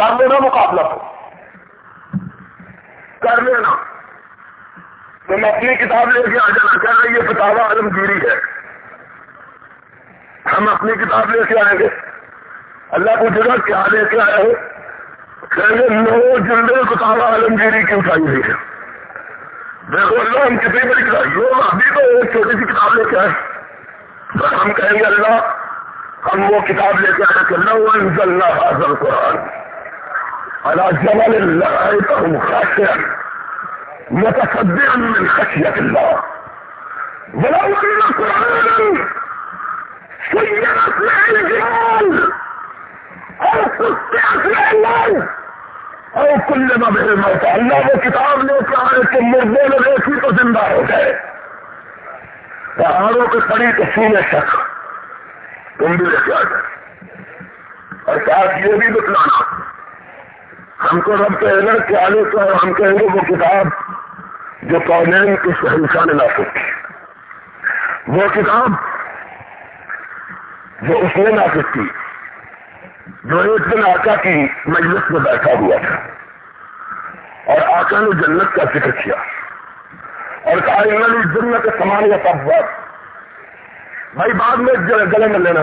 کر لینا مقابلہ۔ کر لینا۔ تم اپنی کتاب لے کے آ جانا، کہہ رہے یہ فتوا عالمگیری ہے۔ ہم اپنی کتاب لے کے آئیں گے۔ اللہ کو جگہ کیا لے کے آئے ہو؟ کہیں گے نو جلدے کتاب عالمگیری کی اٹھائی ہوئی ہے۔ دیکھو اللہ، ہم کتنی بڑی کتاب یہ ابھی تو ایک چھوٹی سی کتاب لے کے آئے۔ ہم کہیں گے، اللہ، ہم وہ کتاب لے کے آئے کہ لو انزلنا حاضر قرآن اللہ متصدعا من خشية الله. ولو أن قرآنا سيرت مع الجبال، أو قطعت مع وہ کتاب لے کے آئے تو مردوں نے دیکھی تو زندہ ہو گئے. پہاڑوں کے کھڑی تو سینے شک تم بھی لے کے آ جائے اور ساتھ یہ بھی بتلانا ہم کو رب کہنا کہ آنے تو ہم کہیں گے وہ کتاب جو کونین کے شہنشاہ نے لا سکتی وہ کتاب جو اس نے لا سکتی جو ایک دن آقا کی مجلس میں بیٹھا ہوا تھا اور آقا نے جنت کا ذکر کیا۔ اور کہا انہوں جنت سامان یا سب بھائی بعد میں گلے مل لینا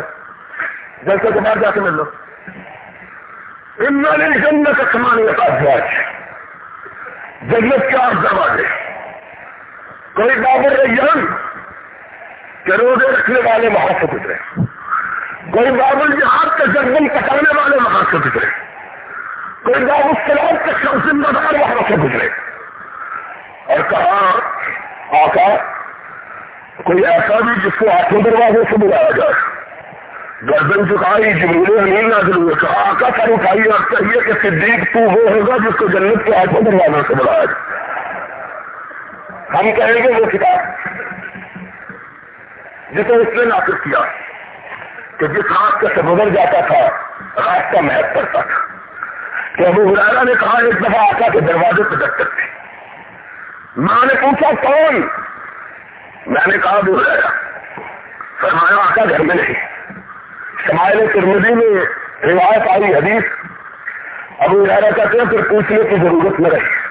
جیسے کہ باہر جا کے مل لو انہوں نے جنت سامان یا جنت کے آٹھ دروازے۔ کوئی بابر ریان کہ روزے رکھنے والے وہاں سے گزرے۔ کوئی بابل جہاد کا جنگل کٹانے والے وہاں سے گزرے۔ کوئی باب السلام کے ذمہ دار وہاں سے گزرے۔ اور کہا، آقا، کوئی ایسا بھی جس کو آٹھوں دروازے سے بلایا جائے۔ گردن چکائی جمہوری امین نہ ضرور کہا، آقا سر اٹھائی اور چاہیے کہ صدیق تو وہ ہوگا جس کو جنت کے آٹھوں دروازوں سے بلایا جائے ہم کہیں گے وہ کتاب جسے اس نے نافذ کیا کہ جس ہاتھ کا سمندر جاتا تھا، رات کا محب کرتا تھا۔ کہ ابو ہرارا نے کہا، ایک دفعہ آتا کہ دروازے پہ دستک تھے ماں نے پوچھا، کون؟ میں نے کہا، ابو ہرارا فرمایا آتا گھر میں نہیں۔ شمائل ترمدی میں روایت آئی حدیث۔ ابو ہرارا کہتے ہیں پھر پوچھنے کی ضرورت نہ رہی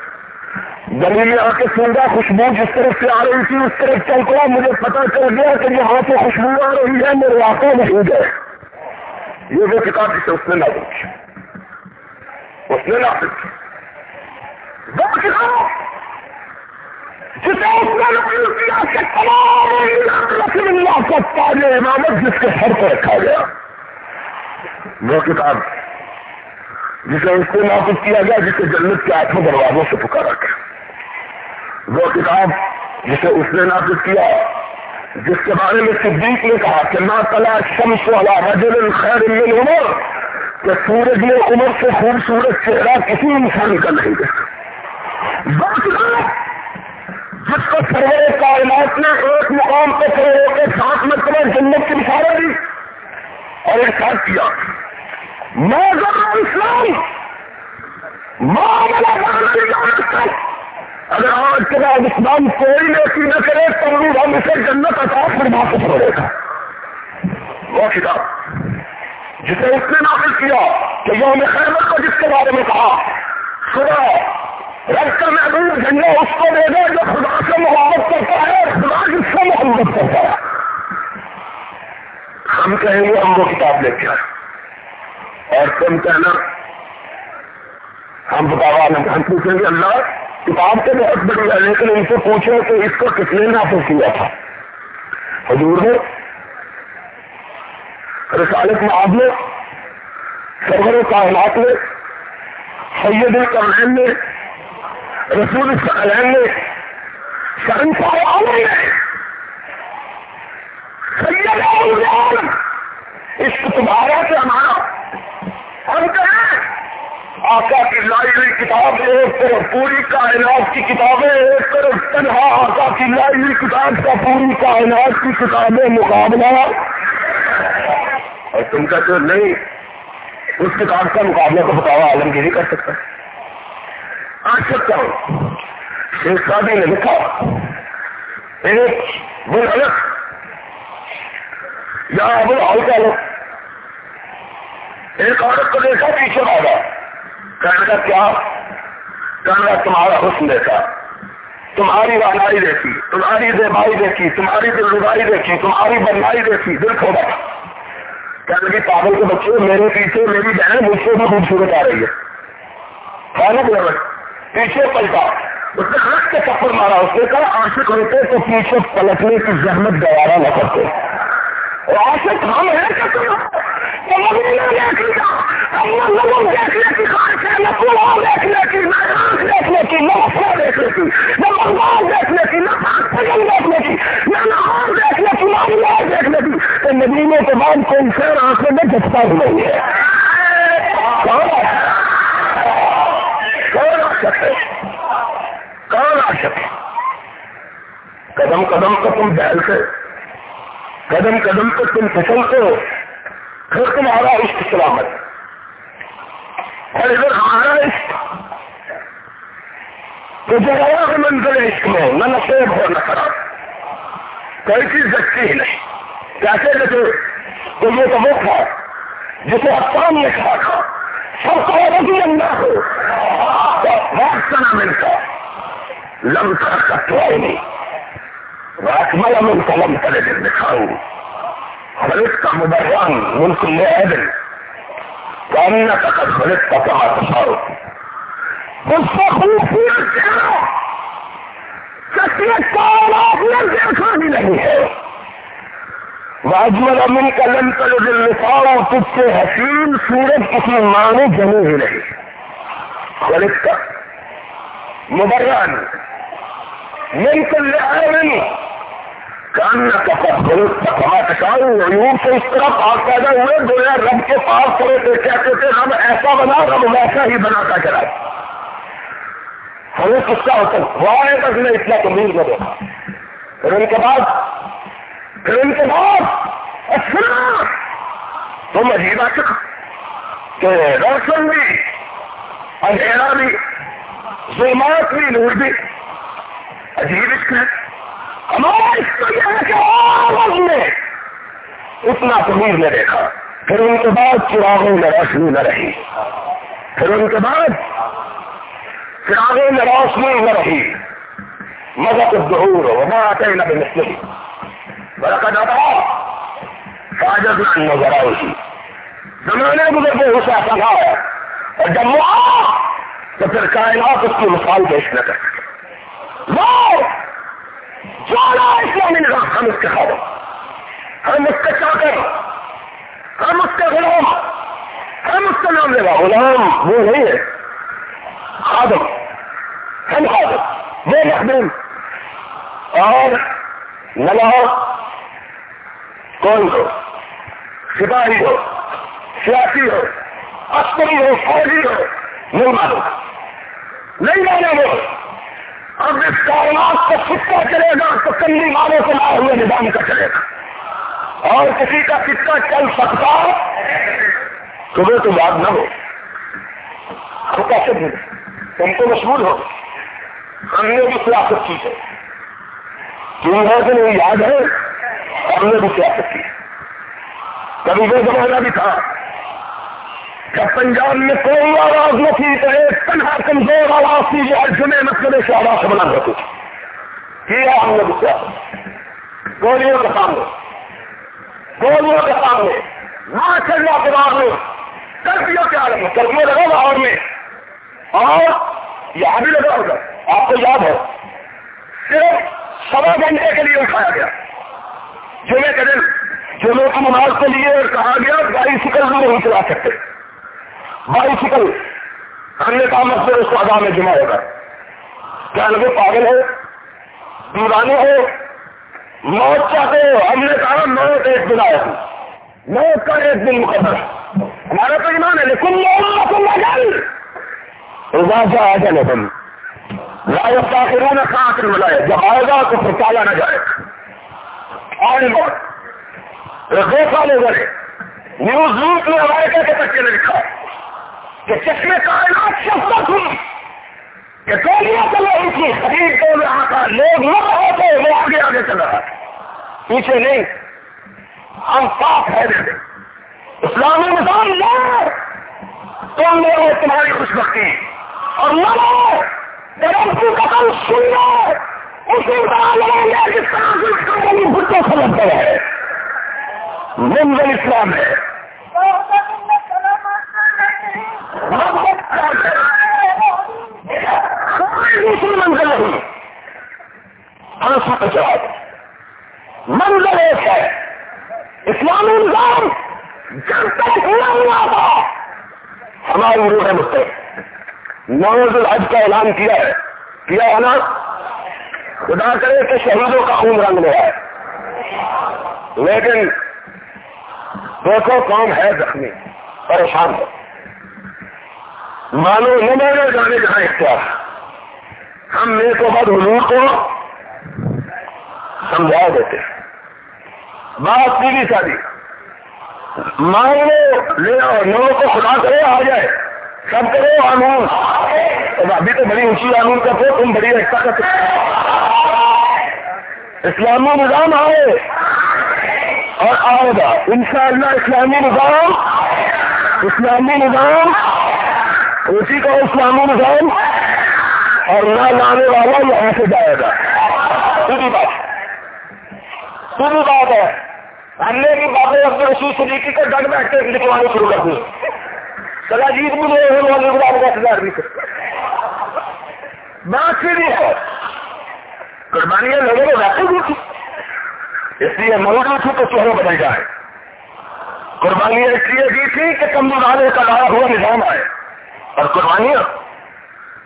گلی میں آ کے سنگا خوشبو جس طرف سے آ رہی تھی، اس طرف چل پڑا۔ مجھے پتا چل گیا کہ یہاں سے خوشبو آ رہی ہے، میرے آنکھوں میں ہو گئے۔ یہ وہ کتاب جسے اس نے نہ کی۔ اس نے نہ کی۔ وہ کتاب جسے اس نے نقل کیا کہ تمام اللہ کا تاج امامت جس کے سر پہ رکھا گیا۔ وہ کتاب جسے اس کو نافذ کیا گیا جسے جنت کے آٹھوں دروازوں سے پکارا گیا۔ وہ کتاب جسے اس نے نافذ کیا، جس کے بارے میں صدیق نے کہا کہ نہ تلا شمس والا رجل خیر من عمر کہ سورج نے عمر سے خوبصورت چہرہ کسی انسان کا نہیں دیکھا وہ کتاب جس کو سرور کائنات نے ایک مقام پہ کھڑے ہو کے سات مرتبہ جنت کی مثالیں دی اور ایک ساتھ کیا۔ میں اسلام۔ ماں اگر آج کے بعد اسلام کوئی نیکی نہ کرے تو ہم اسے جنت اطاف فرما کے پڑے گا۔ وہ کتاب جسے اس نے نافذ کیا کہ یوم خیمت کو جس کے بارے میں کہا صبح رب کا محبوب جھنڈا اس کو دے گا جو خدا سے محبت کرتا ہے اور خدا جس سے محبت کرتا ہے۔ ہم کہیں گے ہم وہ کتاب لے کے آئے۔ اور تم کہنا، ہم بتاوا ہم پوچھیں گے، اللہ، کتاب تو بہت بڑی ہے، لیکن ان سے پوچھو کہ اس کو کس نے نافذ کیا تھا۔ حضور نے رسالت معاب سرور کائنات میں، سید القرآن نے رسول السلام نے شرنسار عالم نے سید اس تمہارا سے ہمارا ہم کہیں آقا کی لائی ہوئی کتاب ایک طرف پوری کائنات کی کتابیں، ایک طرف تنہا آقا کی لائی ہوئی کتاب کا پوری کائنات کی کتابیں مقابلہ۔ اور تم کہتے ہو نہیں، اس کتاب کا مقابلہ تو بتاوا عالمگیری کر سکتا۔ آج سکتا ہوں؟ شیخ شادی نے لکھا ایک وہ غلط یا وہ آؤ کا ایک عورت کو دیکھا، پیچھے آ کہنے کا کیا؟ کہنے کا تمہارا حسن دیکھا۔ تمہاری رہنائی دیکھی، تمہاری زیبائی دیکھی، تمہاری دل ربائی دیکھی، تمہاری بنائی دیکھی، دل کھوڑا کہنے لگی، پاگل کے بچے، میرے پیچھے، میری بہن مجھ سے بھی خوبصورت آ رہی ہے۔ پیچھے پلٹا۔ اس نے رکھ کے چپر مارا۔ اس نے کہا، عاشق ہوتے تو پیچھے پلٹنے کی زحمت گوارا نہ کرتے۔ اور عاشق ہم ہیں دیکھنے کی نہ دیکھنے کی نہ دیکھنے کی نہ بنگال دیکھنے کی نہ دیکھنے کی نہ نہار دیکھنے کی نہ دیکھنے کی تو ندیموں کے بعد کوئی شہر آنکھوں بھی نہیں ہے۔ کون آشک ہے کون آشک ہے قدم قدم کو تم بیلتے قدم قدم کو تم پھسلتے ہو۔ پھر تمہارا عشق سلامت۔ اور ادھر ہمارا عشق تو جو ہے منظر عشق میں نہ نشیب ہو، نہ خراب۔ کوئی چیز دکھتی ہی نہیں۔ کیسے جیسے تو یہ تو وہ تھا جسے افسان نے کھا تھا، سب کو رضی اللہ ہو۔ وقت نہ ملتا لم تھا کا تو نہیں رات ملا ملتا لم کرے دل دکھاؤں خلق کا مبران، ملک لے عدل۔ کامنا کا خلق کا کما تصاؤ اس کو خوبصورت چہرہ شخصیت کائنات میں دیکھا بھی نہیں ہے۔ واجمل امن کا لم کل تجھ سے حسین سورج کسی معنی جمی ہی نہیں۔ خلق کا مبران۔ ملک لے عدل کاننا کا درست کما ٹکاؤ یوں سے اس طرح پاک پیدا ہوئے گویا رب کے پاس کرے تھے کہتے تھے، رب ایسا بنا، رب ویسا ہی بناتا چلا۔ ہمیں کس کا ہوتا ہے اتنا تمیز میں دیکھا پھر ان کے بعد پھر ان کے بعد اچھا تم عجیب آ چکا کہ روشن بھی، اندھیرا بھی، ظلمات بھی، نور بھی۔ عجیب اس ہے۔ ہمارا اس کو یہ ہے کہ آواز میں اتنا تمیر نے دیکھا۔ پھر ان کے بعد چراغوں میں روشنی نہ رہی۔ پھر ان کے بعد چراغوں میں روشنی نہ رہی۔ مذہب ظہور ہو نہ آتے نہ بنسلی برکت جاتا فاجت نظر آئی زمانے گزر کے اسے سکھا اور جب وہ آ تو پھر کائنات اس کی مثال پیش نہ کر سکے سارا اسلامی نظام ہم اس کے خادم. ہم اس کے چاکر ہم اس کے غلام. ہم اس کا نام لے گا غلام وہ نہیں ہے. خادم. ہم خادم. وہ مخدوم. اور نلا کون ہو؟ سپاہی ہو، سیاسی ہو، عسکری ہو، فوجی ہو نہیں معلوم نہیں مانا وہ۔ اب اس کائنات کا سکہ چلے گا تو کلی ماروں سے لائے ہوئے نظام کا چلے گا۔ اور کسی کا سکہ چل سکتا تمہیں تو یاد نہ ہو۔ ہم کیسے بھی تم کو مشہور ہو۔ ہم نے بھی سیاست کی ہے۔ تم ہے کہ نہیں یاد ہے؟ ہم نے بھی سیاست کی کبھی وہ زمانہ بھی تھا جب پنجاب میں کوئی آواز نہ تھی تو ایک تنہا کمزور آواز تھی جو جمعے مسئلے سے آواز بنا ہوتی تھی کیا ہم نے گسا گولیوں کے سامنے گولیوں کے سامنے نہ چلنا دیوار میں کرفیو کے عالم میں کرفیو لگا لاہور میں۔ اور یہاں بھی لگا ہوگا آپ کو یاد ہے، صرف سوا گھنٹے کے لیے اٹھایا گیا۔ جمعے کے دن جمعے کی نماز کے لیے کہا گیا گاڑی سکل بھی نہیں چلا سکتے بائی سکل ہم نے کہا مسئلہ اس کو ادا میں جمع ہوگا۔ کیا لگے پاگل ہو دیوانے ہو موت چاہتے ہو؟ ہم نے کہا موت ایک دن آئے آیا موت کا ایک دن مقدر ہمارا تو ایمان ہے، لیکن راجا آ جانے بن راجا کافروں نے کہاں کر بلایا جب آئے گا تو پھر چالا نہ جائے؟ آئے دو سال ہو گئے نیوز روپ نے امریکہ کے بچے نے لکھا۔ کہ چشمے کائنات شفت ہوئی۔ کہ گولیاں چل رہی تھی خرید دو رہا تھا، لوگ مر رہے تھے، وہ آگے آگے چل رہا۔ تھا پیچھے نہیں۔ ہم صاف ہے اسلامی نظام لے تم لے ہو تمہاری خوش بختی اور لڑو۔ جب کی قدم سن لو۔ اسی طرح جس طرح منزل اسلام ہے۔ دوسری منزل نہیں۔ جواب۔ منظر ایک ہے۔ اسلامی نظام جب تک پورا ہوا تھا، ہماری روح مجھ نوز الحج کا اعلان کیا ہے۔ کیا ہے نا خدا کرے کہ شہیدوں کا خون رنگ لیا ہے۔ لیکن دیکھو کون ہے زخمی، پریشان ہے۔ مانو نہ جانے جہاں اختیار۔ ہم نیک و بد حضور کو سمجھا دیتے۔ بات سیدھی سادی مان لو لے آؤ، نو کو خدا کرے، آ جائے۔ سب کرو قانون ابھی تو بڑی اونچی قانون کا تھے، تم بڑی ایسا کا اسلامی نظام آئے اور آئے گا۔ ان شاء اللہ اسلامی نظام اسلامی نظام اسی کا اسلامی نظام اور نہ لانے والا یہاں سے جائے گا۔ سیدھی بات۔ سیدھی بات ہے۔ ہم نے بھی بابے اپنے رسول صدیقی کا ڈگ بیٹھ کے لکھوانے شروع کر دی چلا جیت بھی لے ہوئے دس ہزار بھی۔ بات سیدھی ہے۔ قربانیاں لوگوں کو ویسے بھی تھی اس لیے موجود تھی تو چہرے بدل جائے قربانیاں اس لیے دی تھی کہ کم والے کا لایا ہوا نظام آئے اور قربانیاں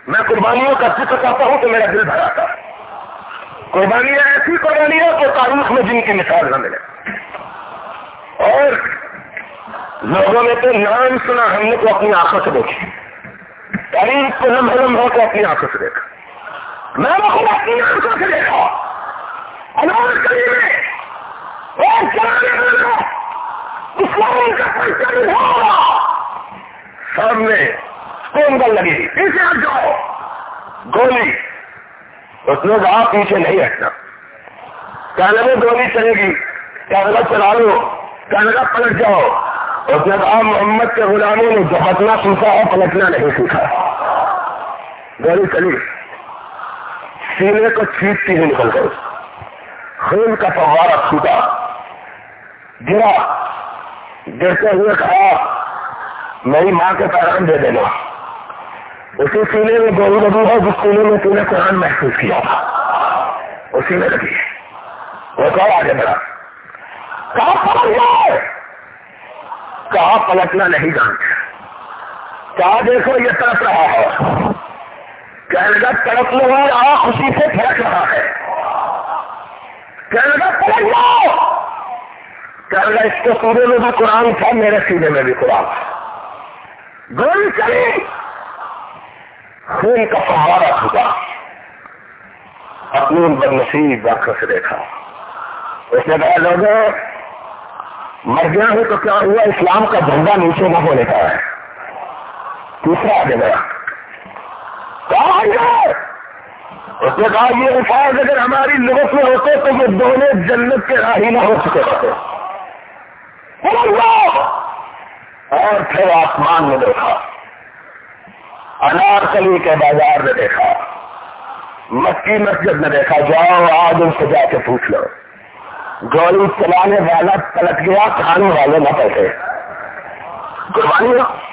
میں قربانیوں کا ذکر کرتا ہوں تو میرا دل بھراتا ہے قربانیاں ایسی قربانیاں کہ تاریخ میں جن کی مثال نہ ملے اور لوگوں نے تو نام سنا ہم نے تو اپنی آنکھوں سے دیکھی تاریخ کو لمحے لمحوں کو اپنی آنکھوں سے دیکھا میں نے خود اپنی آنکھوں سے دیکھا۔ انار کری میں اسلامی کا سامنے کون گل لگی۔ پیچھے ہٹ جاؤ۔ گولی۔ اس نے کہا، پیچھے نہیں ہٹنا۔ کہنے میں گولی چلے گی۔ کہنے چلا لو۔ کہنے کا پلٹ جاؤ۔ اس نے کہا، محمد کے غلاموں نے جھپٹنا سیکھا ہے، پلٹنا نہیں سیکھا۔ گولی چلی۔ سینے کو چھیٹتی ہوئی نکل گئی۔ خون کا فوارہ چھوٹا۔ گرا۔ دیکھتے ہوئے کہا، میری ماں کے پیغام دے دینا۔ اسی سینے میں گولی لگی ہے جس سینے میں تم نے قرآن محسوس کیا تھا۔ اسی میں لگی۔ وہ کہا، آگے بڑھا۔ کہاں پلٹ جائے کہاں پلٹنا نہیں جانتے۔ کہا، دیکھو، یہ تڑپ رہا ہے۔ کہنے لگا تڑپ لو اور آ خوشی سے پھڑک رہا ہے۔ کہنے لگا پلٹ جاؤ۔ کہنے لگا اس کے سورے میں بھی قرآن تھا، میرے سینے میں بھی قرآن تھا۔ گولی چلی۔ خون کا پہاڑا چھوٹا اپنی بد نصیب آنکھوں سے دیکھا۔ اس نے کہا، لوگوں، مر گیا ہوں تو کیا ہوا؟ اسلام کا جھنڈا نیچے نہ ہونے کا ہے۔ تیسرا آگے گیا اس نے کہا، یہ الفاظ اگر ہماری لغت میں ہوتے تو وہ دونوں جنت کے راہی نہ ہو چکے ہوتے۔ اور پھر آسمان میں دیکھا۔ انار کلی کے بازار میں دیکھا۔ مکی مسجد میں دیکھا۔ جاؤ آج ان سے جا کے پوچھ لو۔ گولی چلانے والا پلٹ گیا، کھانے والے نہ پلٹے قربانیاں۔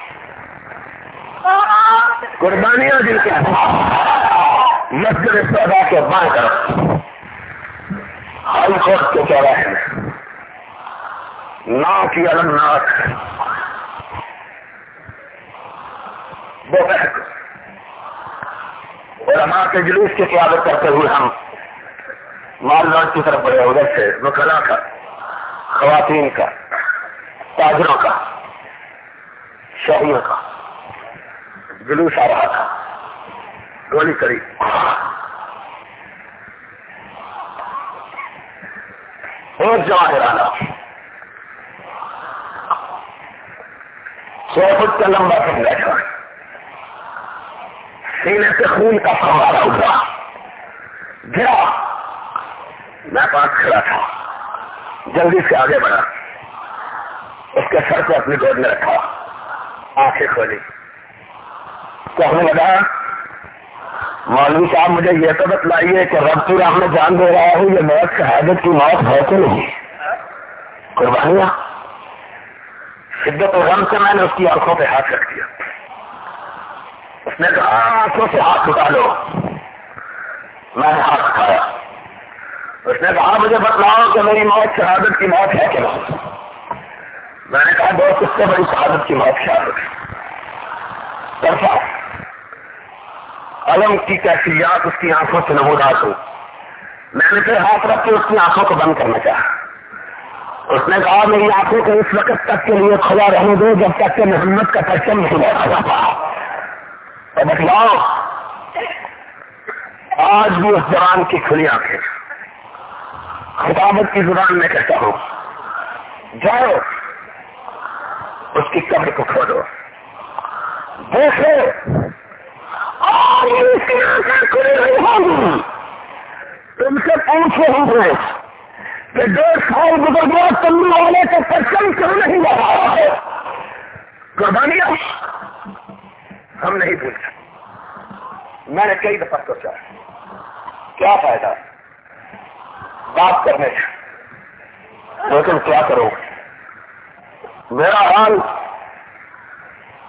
قربانیاں جن کے مسجد سودا کے بائیں طرف ہائی کورٹ کے چوراہے میں نا کی الگ ناک دوپہر کے جلوس کی قیادت کرتے ہوئے ہم مال لاٹ کی طرف بڑھے ادھر سے وکلا کا، خواتین کا، تاجروں کا، شہریوں کا۔ جلوس آ رہا تھا۔ گولی کری۔ ایک جواہر آنا سو فٹ کا لمبا کم بیٹھا سینے سے خون کا فوارا اٹھا گرا۔ میں پاس کھڑا تھا۔ جلدی سے آگے بڑھا۔ اس کے سر کو اپنی گود میں رکھا۔ آنکھیں کھولی۔ کہنے لگا مولوی صاحب مجھے یہ تو بتلائیے کہ رب کی راہ میں جان دے رہا ہوں، یہ موت شہادت کی موت ہے کہ نہیں؟ قربانیاں؟ شدت و غم سے میں نے اس کی آنکھوں پہ ہاتھ رکھ دیا۔ اس نے کہا، آنکھوں سے ہاتھ اٹھا لو۔ میں نے ہاتھ اٹھایا۔ اس نے کہا، مجھے بتلاؤ کہ میری موت شہادت کی موت ہے کہ نہیں؟ میں نے کہا، دوست، اس سے بڑی شہادت کی موت شہادت ہے۔ علم کی کیفیات اس کی آنکھوں سے نمودار ہو میں نے پھر ہاتھ رکھ کے اس کی آنکھوں کو بند کرنا چاہا۔ اس نے کہا، میری آنکھوں کو اس وقت تک کے لیے کھلا رہنے دو جب تک کہ محمد کا پرچم نہیں بیٹھا جاتا تو بتلاؤ، آج بھی اس زبان کی کھلی آنکھیں۔ خطابت کی زبان میں کہتا ہوں، جاؤ، اس کی قبر کو کھولو دیکھو تم سے پوچھے ہوں گے کہ ڈیڑھ سال گزر گیا تمنے والے کا پرچم کیوں نہیں لگا رہا ہے قربانیاں۔ ہم نہیں بھول میں نے کئی دفعہ سوچا کیا فائدہ؟ بات کرنے سے لیکن کیا کرو میرا حال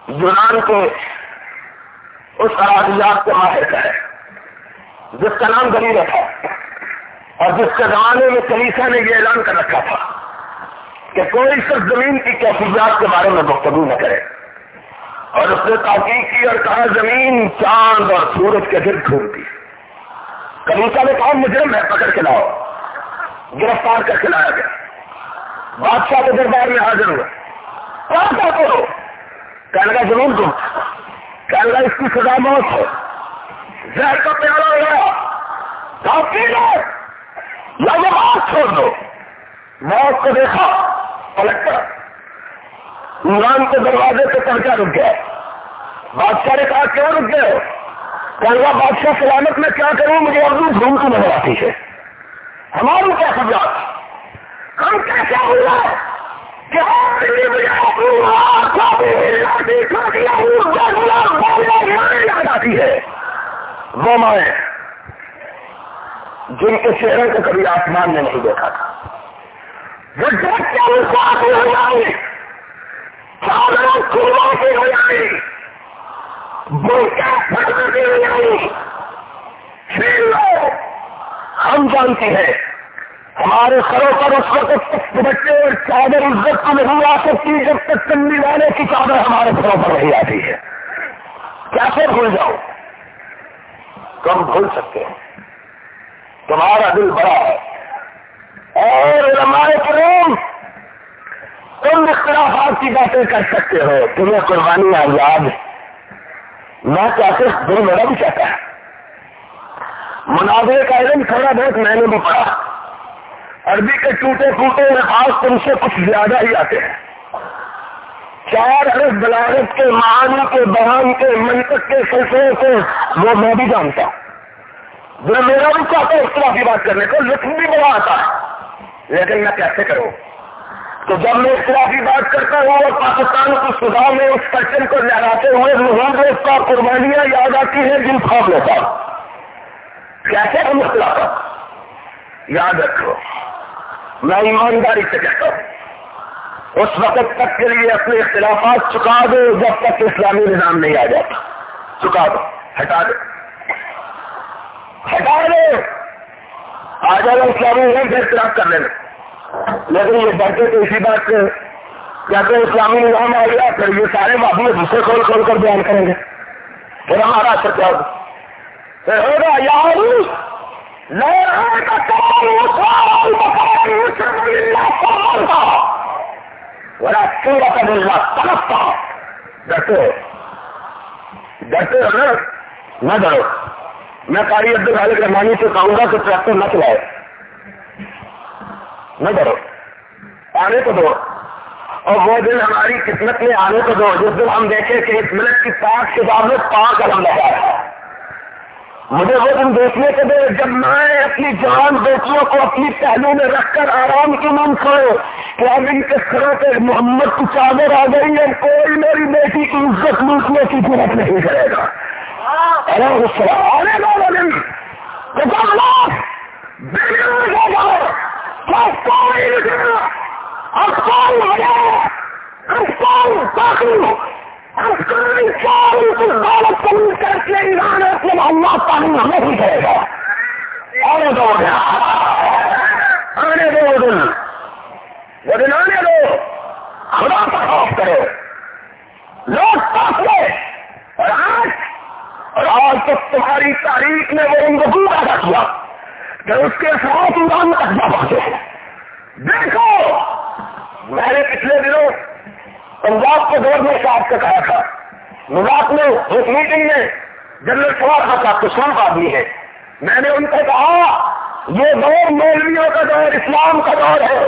یونان کے اس اراضیات کے ماہر کا ہے، جس کا نام گلی تھا اور جس کے زمانے میں کلیسا نے یہ اعلان کر رکھا تھا کہ کوئی صرف زمین کی کیفیات کے بارے میں گفتگو نہ کرے، اور اس نے تحقیق کی اور کہا زمین، چاند اور سورج کے گرد گھومتی کلیسا نے کہا، مجرم ہے، پکڑ کے لاؤ۔ گرفتار کر کے لایا گیا۔ بادشاہ کے دربار میں حاضر ہوا۔ کیا کرو۔ کہنے کا زمین کو کہنے کا اس کی سزا موت ہے زہر کا پیارا ہوا پی لو۔ یا چھوڑ دو۔ موت کو دیکھا۔ پلٹ کر ایران کے دروازے سے پہنچا رک گیا۔ بادشاہ نے کہا، کیوں رک گئے کہنے بادشاہ سلامت میں کیا کروں؟ مجھے اردو گھوم کی نظر آتی ہے۔ ہماری کیا سزا ہم کیسے ہوا آتی ہے وہ مائیں جن کے چہرے کو کبھی آسمان نے نہیں دیکھا تھا۔ وہ ساتھ ہو جائے چادروں کھلوا کے ہو جائے وہ کیا پھٹ کے ہو جائے ہم جانتے ہیں ہمارے سروں پر اس وقت بچے اور چادر عزت کو نہیں آ سکتی، جب تک چندی والے کی چادر ہمارے سروں پر نہیں آتی ہے۔ کیسے بھول جاؤ؟ تم بھول سکتے ہو تمہارا دل بڑا ہے۔ اور ہمارے کریم تم اختلافات کی باتیں کر سکتے ہو۔ تمہیں قربانی آزاد میں کیسے دل میرا بھی چاہتا ہے۔ مناظرے کا علم تھوڑا بہت میں نے بھی پڑھا۔ عربی کے ٹوٹے پھوٹے الفاظ تم سے کچھ زیادہ ہی آتے ہیں۔ چار حرف بلاغت کے معانی کے بیان کے منطق کے سلسلے سے وہ میں بھی جانتا ہوں۔ جو میرا بھی چاہتا ہے اس طرح کی بات کرنے کو، لطف بھی بڑا آتا ہے۔ لیکن میں کیسے کروں؟ تو جب میں اس طرح کی بات کرتا ہوں اور پاکستان کی صبح میں اس پرچن کو لہراتے ہوئے روحان اس کا قربانیاں یاد آتی ہیں جن خواب لیتا کیسے ہم اختلافات یاد رکھو۔ میں ایمانداری سے کہتا ہوں۔ اس وقت تک کے لیے اپنے اختلافات چکا دو، جب تک اسلامی نظام نہیں آ جاتا۔ چکا دو، ہٹا دو۔ ہٹا دو۔ آ جائے گا اسلامی نظام سے اختلاف کر لینا لیکن یہ ڈرتے تو اسی بات سے کہتے ہیں اسلامی نظام آ گیا، پھر یہ سارے معافی دوسرے کھول کھول کر بیان کریں گے۔ پھر ہمارا اثر کیا ہوگا؟ پھر ہوگا یا نہ ڈرو میں کاری عبد الخالق رحمانی سے کہوں گا کہ ٹریکٹر نہ چلائے نہ ڈرو آنے کو دو. اور وہ دن ہماری قسمت میں آنے کو دو. جس دن ہم دیکھیں کہ ایک منٹ کی پاک کے بعد میں پاک الحمد لگا ہے. مجھے وہ دن دیکھنے کے دے جب میں اپنی جان بیٹیوں کو اپنی پہلو میں رکھ کر آرام کی من کھاؤ کہ اب ان کے سروں پہ محمد کی چادر آ گئی ہے، کوئی میری بیٹی کی عزت لوٹنے کی ضرورت نہیں کرے گا۔ آنے لوگوں نے اب کون ہو جائے اب کون دو دن اللہ پانی نہیں کرے گا آنے دو آنے دو دن وہ دن آنے دو خدا کا خوف کرو لوگ فاصلے اور آج اور آج تک تمہاری تاریخ نے وہ ان کو پیدا کیا کہ اس کے ساتھ ایران تک جا پہنچے دیکھو، میں نے پچھلے دنوں پنجاب کے گورنر صاحب سے کہا تھا۔ مذاق میں، ایک میٹنگ میں جنرل سوار صاحب کشان آدمی ہے۔ میں نے ان کو کہا، یہ دور مولویوں کا دور، اسلام کا دور ہے۔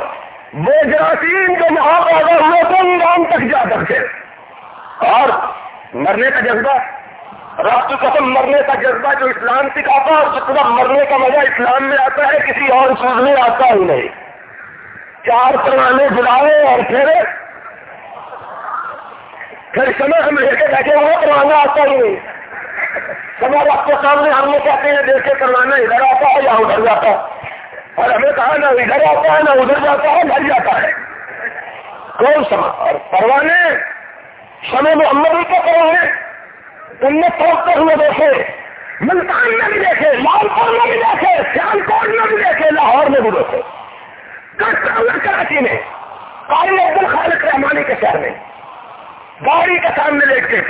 وہ جراثیم جو یہاں پیدا ہوئے تو ایران تک جا سکتے اور مرنے کا جذبہ رات کی قسم، مرنے کا جذبہ جو اسلام سکھاتا اور جتنا مرنے کا مزہ اسلام میں آتا ہے، کسی اور چیز میں آتا ہی نہیں۔ چار پرانے جلائے اور پھر پھر سمے ہم لے کے بیٹھے ہوئے کروانا آتا ہی نہیں سمے آپ کے سامنے ہم یہ کہتے ہیں دیکھے کروانا ادھر آتا ہے یا ادھر جاتا ہے۔ اور ہمیں کہا نہ ادھر آتا ہے نہ ادھر جاتا ہے گھر جاتا ہے۔ کون سما اور پروانے سمے میں ہم بھی کیا کروانے تم نے پہنچتے ہوئے دیکھے، ملتان میں بھی دیکھے لال پور میں بھی دیکھے سیال کوٹ میں بھی دیکھے، لاہور میں بھی دیکھے۔ کراچی میں قاری عبد الخالق رحمانی کے شہر میں۔ گاڑی کے سامنے دیکھ کے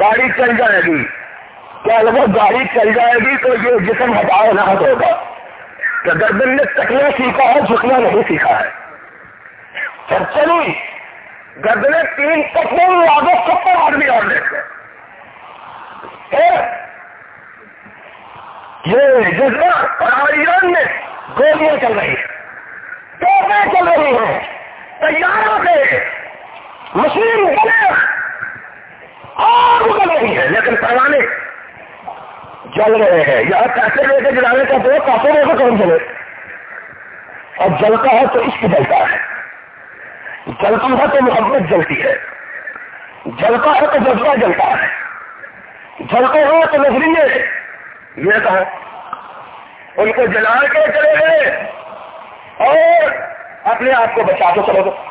گاڑی چل جائے گی۔ کیا لگا، گاڑی چل جائے گی تو یہ جسم ہٹائے نہ ہوگا کہ گردن نے تکنا سیکھا ہے، جھکنا نہیں سیکھا ہے۔ پھر چلی۔ گردنے تین تکنے آگے ستر آدمی اور دیکھے یہ جذبہ اور ایران میں گولیاں چل رہی ہیں۔ توپیں چل رہی ہیں۔ تیاروں سے مشین بنے اور اگل رہی ہے، لیکن پروانے جل رہے ہیں۔ یا پیسے لے کے جلانے کا تو پیسے لے کے کون چلے اور جلتا ہے تو عشق جلتا ہے۔ جلتا ہے تو محبت جلتی ہے۔ جلتا ہے تو جذبہ جلتا ہے۔ جلتے ہو تو نظریے۔ یہ کہا ان کو جلا کے چلے گئے اور اپنے آپ کو بچا کے چلے گئے۔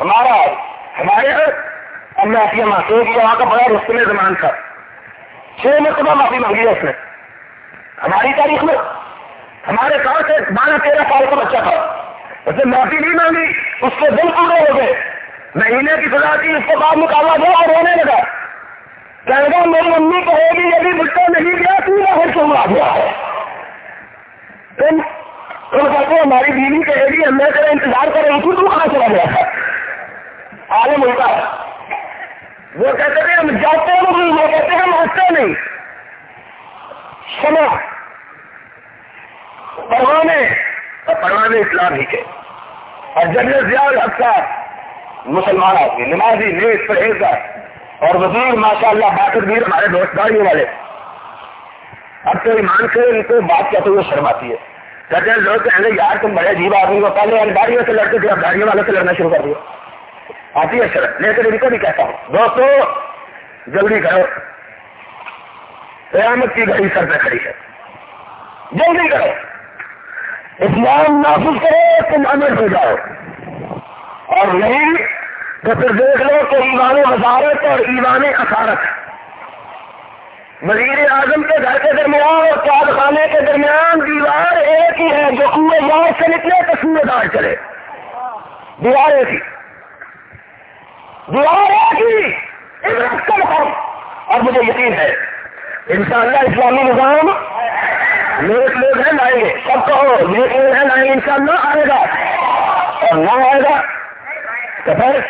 ہمارا ہمارے اب میں آپ یہ کہ وہاں کا بڑا رستم زمان تھا۔ چھ مرتبہ معافی مانگی ہے اس نے۔ ہماری تاریخ میں ہمارے گاؤں سے بارہ تیرہ سال کا بچہ تھا۔ اس نے معافی نہیں مانگی، اس کے دل پورے ہو گئے۔ مہینے کی سزا تھی، اس کے بعد نکالا گیا اور رونے لگا۔ کہے گا میری امی کہے گی ابھی بچہ نہیں گیا، تو باہر کیوں آ گیا ہے تم کہتے ہماری بیوی کہے گی، ہم نے انتظار کر رہی تھی، تو کہاں چلا گیا تھا؟ آگے ملتا ہے وہ کہتے تھے ہم جاتے نہیں وہ کہتے ہیں ہم ہنستے نہیں۔ سنا پروانے اور پروانے اسلام ہی کے اور جنرل ضیاء الحق صاحب مسلمان آدمی، نمازی نیز پرہیزگار اور وزیر ماشاء اللہ باقر ویر ہمارے دوست داری والے۔ اب تو ایمان سے ان کو بات کہتے ہوئے شرم آتی ہے۔ کہتے ہیں، لوگ کہیں گے، یار، تم بڑے عجیب آدمی کو پہلے انڈاریوں سے لڑتے تھے، اب داڑیوں والوں سے لڑنا شروع کر دیا آتی ہے شرط لیکن ان کو بھی کہتا ہوں۔ دوستو، جلدی کرو۔ قیامت کی گھڑی سر پہ کھڑی ہے۔ جلدی کرو۔ اسلام نافذ کرو، تم امر ہو جاؤ۔ اور نہیں تو پھر دیکھ لو کہ ایمان وزارت اور ایمان اثارت وزیر اعظم کے گھر کے درمیان اور چار خانے کے درمیان دیوار ایک ہی ہے، جو کنویں یہاں سے نکلے تو سوئے دار چلے۔ دیوار ایک ہی۔ اور مجھے یقین ہے، انشاءاللہ اسلامی نظام نیک لوگ ہیں، لائیں گے۔ سب کہو، نیک لوگ ہیں، لائیں گے ان شاء اللہ آئے گا۔ اور نہ آئے گا تو پھر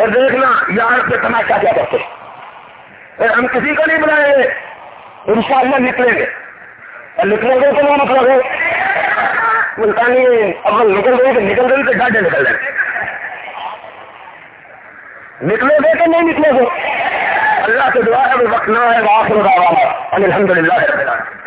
اور دیکھنا یار پہ تماشا کیا کرتے پھر ہم کسی کو نہیں بلائیں گے۔ ان شاء اللہ نکلیں گے۔ اور نکلیں گے تو نہیں نکلو گے۔ ملتانی اول نکل گئی تو نکل گئی تو ڈاڈے نکل جائیں۔ نکلے گے کہ نہیں نکلے گے اللہ سے دعا ہے وقت نہ ہے آخر الحمد للہ